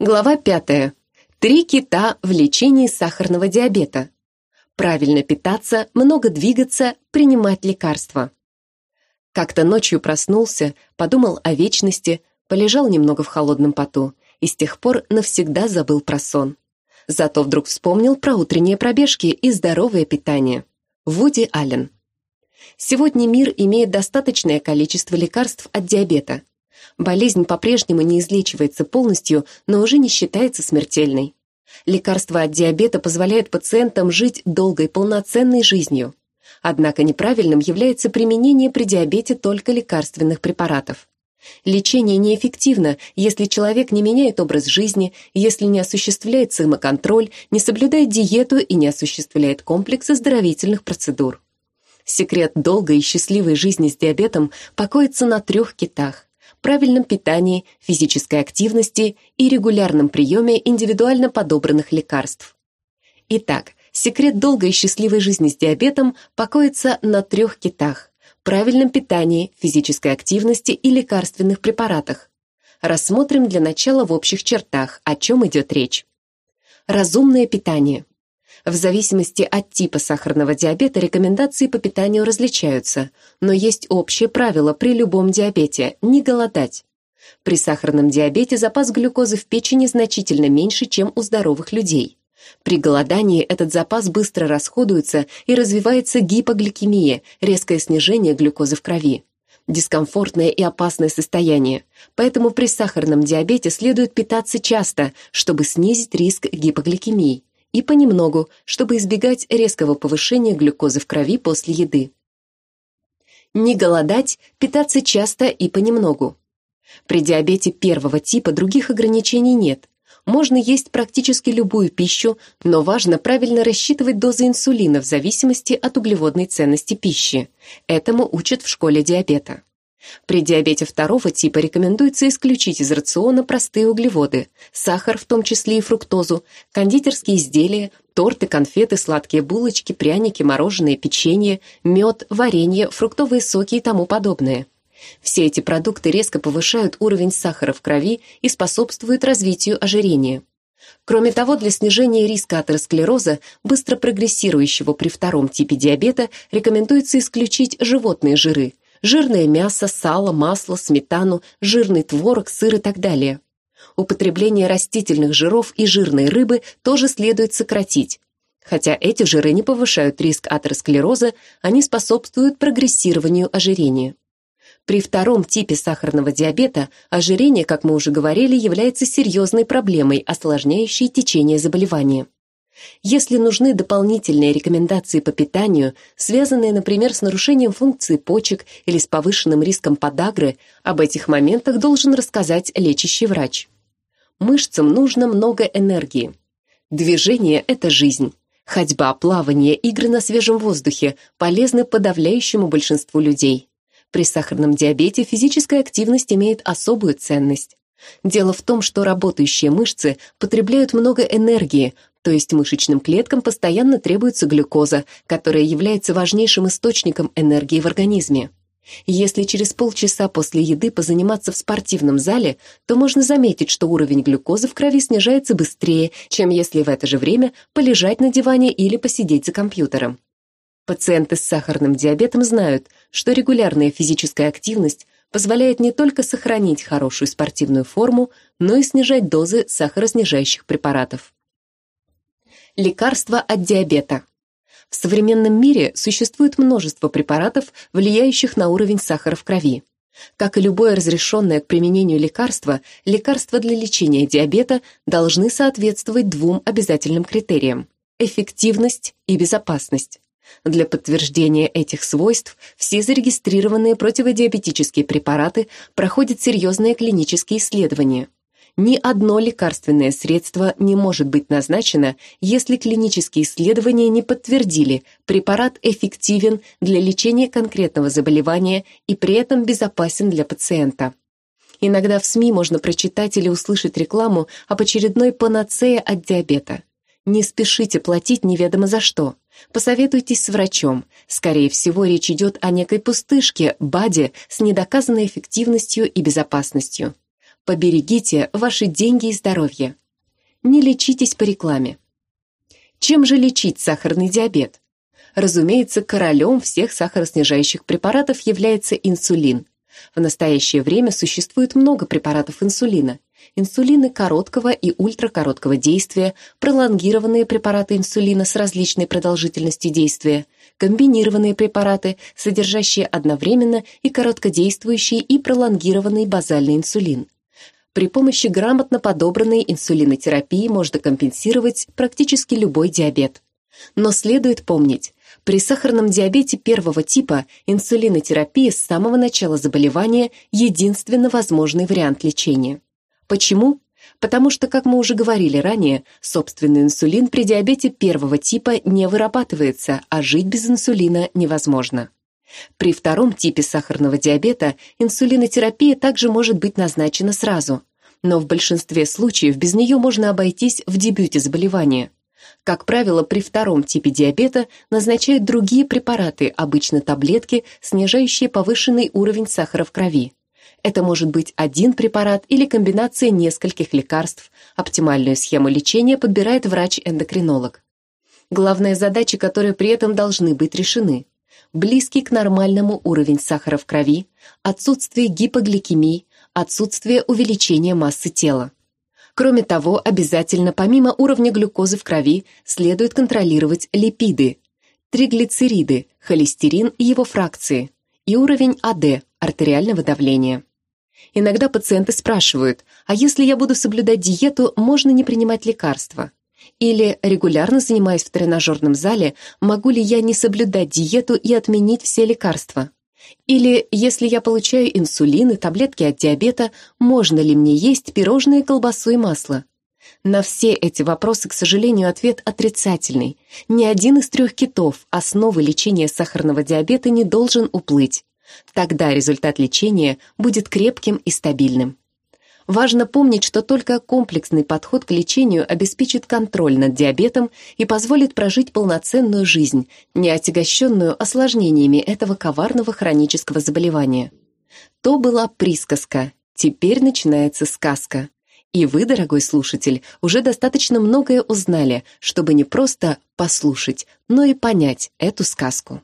Глава пятая. Три кита в лечении сахарного диабета. Правильно питаться, много двигаться, принимать лекарства. Как-то ночью проснулся, подумал о вечности, полежал немного в холодном поту и с тех пор навсегда забыл про сон. Зато вдруг вспомнил про утренние пробежки и здоровое питание. Вуди Аллен. Сегодня мир имеет достаточное количество лекарств от диабета. Болезнь по-прежнему не излечивается полностью, но уже не считается смертельной. Лекарства от диабета позволяют пациентам жить долгой, полноценной жизнью. Однако неправильным является применение при диабете только лекарственных препаратов. Лечение неэффективно, если человек не меняет образ жизни, если не осуществляет самоконтроль, не соблюдает диету и не осуществляет комплекс оздоровительных процедур. Секрет долгой и счастливой жизни с диабетом покоится на трех китах правильном питании, физической активности и регулярном приеме индивидуально подобранных лекарств. Итак, секрет долгой и счастливой жизни с диабетом покоится на трех китах – правильном питании, физической активности и лекарственных препаратах. Рассмотрим для начала в общих чертах, о чем идет речь. Разумное питание – в зависимости от типа сахарного диабета рекомендации по питанию различаются, но есть общее правило при любом диабете – не голодать. При сахарном диабете запас глюкозы в печени значительно меньше, чем у здоровых людей. При голодании этот запас быстро расходуется и развивается гипогликемия, резкое снижение глюкозы в крови. Дискомфортное и опасное состояние, поэтому при сахарном диабете следует питаться часто, чтобы снизить риск гипогликемии и понемногу, чтобы избегать резкого повышения глюкозы в крови после еды. Не голодать, питаться часто и понемногу. При диабете первого типа других ограничений нет. Можно есть практически любую пищу, но важно правильно рассчитывать дозы инсулина в зависимости от углеводной ценности пищи. Этому учат в школе диабета. При диабете второго типа рекомендуется исключить из рациона простые углеводы, сахар, в том числе и фруктозу, кондитерские изделия, торты, конфеты, сладкие булочки, пряники, мороженое, печенье, мед, варенье, фруктовые соки и тому подобное. Все эти продукты резко повышают уровень сахара в крови и способствуют развитию ожирения. Кроме того, для снижения риска атеросклероза, быстро прогрессирующего при втором типе диабета, рекомендуется исключить животные жиры, жирное мясо, сало, масло, сметану, жирный творог, сыр и так далее. Употребление растительных жиров и жирной рыбы тоже следует сократить. Хотя эти жиры не повышают риск атеросклероза, они способствуют прогрессированию ожирения. При втором типе сахарного диабета ожирение, как мы уже говорили, является серьезной проблемой, осложняющей течение заболевания. Если нужны дополнительные рекомендации по питанию, связанные, например, с нарушением функции почек или с повышенным риском подагры, об этих моментах должен рассказать лечащий врач. Мышцам нужно много энергии. Движение – это жизнь. Ходьба, плавание, игры на свежем воздухе полезны подавляющему большинству людей. При сахарном диабете физическая активность имеет особую ценность. Дело в том, что работающие мышцы потребляют много энергии, то есть мышечным клеткам постоянно требуется глюкоза, которая является важнейшим источником энергии в организме. Если через полчаса после еды позаниматься в спортивном зале, то можно заметить, что уровень глюкозы в крови снижается быстрее, чем если в это же время полежать на диване или посидеть за компьютером. Пациенты с сахарным диабетом знают, что регулярная физическая активность позволяет не только сохранить хорошую спортивную форму, но и снижать дозы сахароснижающих препаратов. Лекарства от диабета. В современном мире существует множество препаратов, влияющих на уровень сахара в крови. Как и любое разрешенное к применению лекарство, лекарства для лечения диабета должны соответствовать двум обязательным критериям – эффективность и безопасность. Для подтверждения этих свойств все зарегистрированные противодиабетические препараты проходят серьезные клинические исследования – ни одно лекарственное средство не может быть назначено, если клинические исследования не подтвердили, препарат эффективен для лечения конкретного заболевания и при этом безопасен для пациента. Иногда в СМИ можно прочитать или услышать рекламу об очередной панацее от диабета. Не спешите платить неведомо за что. Посоветуйтесь с врачом. Скорее всего, речь идет о некой пустышке, БАДе, с недоказанной эффективностью и безопасностью. Поберегите ваши деньги и здоровье. Не лечитесь по рекламе. Чем же лечить сахарный диабет? Разумеется, королем всех сахароснижающих препаратов является инсулин. В настоящее время существует много препаратов инсулина. Инсулины короткого и ультракороткого действия, пролонгированные препараты инсулина с различной продолжительностью действия, комбинированные препараты, содержащие одновременно и короткодействующий и пролонгированный базальный инсулин. При помощи грамотно подобранной инсулинотерапии можно компенсировать практически любой диабет. Но следует помнить, при сахарном диабете первого типа инсулинотерапия с самого начала заболевания – единственно возможный вариант лечения. Почему? Потому что, как мы уже говорили ранее, собственный инсулин при диабете первого типа не вырабатывается, а жить без инсулина невозможно. При втором типе сахарного диабета инсулинотерапия также может быть назначена сразу, но в большинстве случаев без нее можно обойтись в дебюте заболевания. Как правило, при втором типе диабета назначают другие препараты, обычно таблетки, снижающие повышенный уровень сахара в крови. Это может быть один препарат или комбинация нескольких лекарств. Оптимальную схему лечения подбирает врач-эндокринолог. Главные задачи, которые при этом должны быть решены – близкий к нормальному уровень сахара в крови, отсутствие гипогликемии, отсутствие увеличения массы тела. Кроме того, обязательно помимо уровня глюкозы в крови следует контролировать липиды, триглицериды, холестерин и его фракции, и уровень АД, артериального давления. Иногда пациенты спрашивают, а если я буду соблюдать диету, можно не принимать лекарства? Или, регулярно занимаясь в тренажерном зале, могу ли я не соблюдать диету и отменить все лекарства? Или, если я получаю инсулин и таблетки от диабета, можно ли мне есть пирожные, колбасу и масло? На все эти вопросы, к сожалению, ответ отрицательный. Ни один из трех китов основы лечения сахарного диабета не должен уплыть. Тогда результат лечения будет крепким и стабильным. Важно помнить, что только комплексный подход к лечению обеспечит контроль над диабетом и позволит прожить полноценную жизнь, не отягощенную осложнениями этого коварного хронического заболевания. То была присказка, теперь начинается сказка. И вы, дорогой слушатель, уже достаточно многое узнали, чтобы не просто послушать, но и понять эту сказку.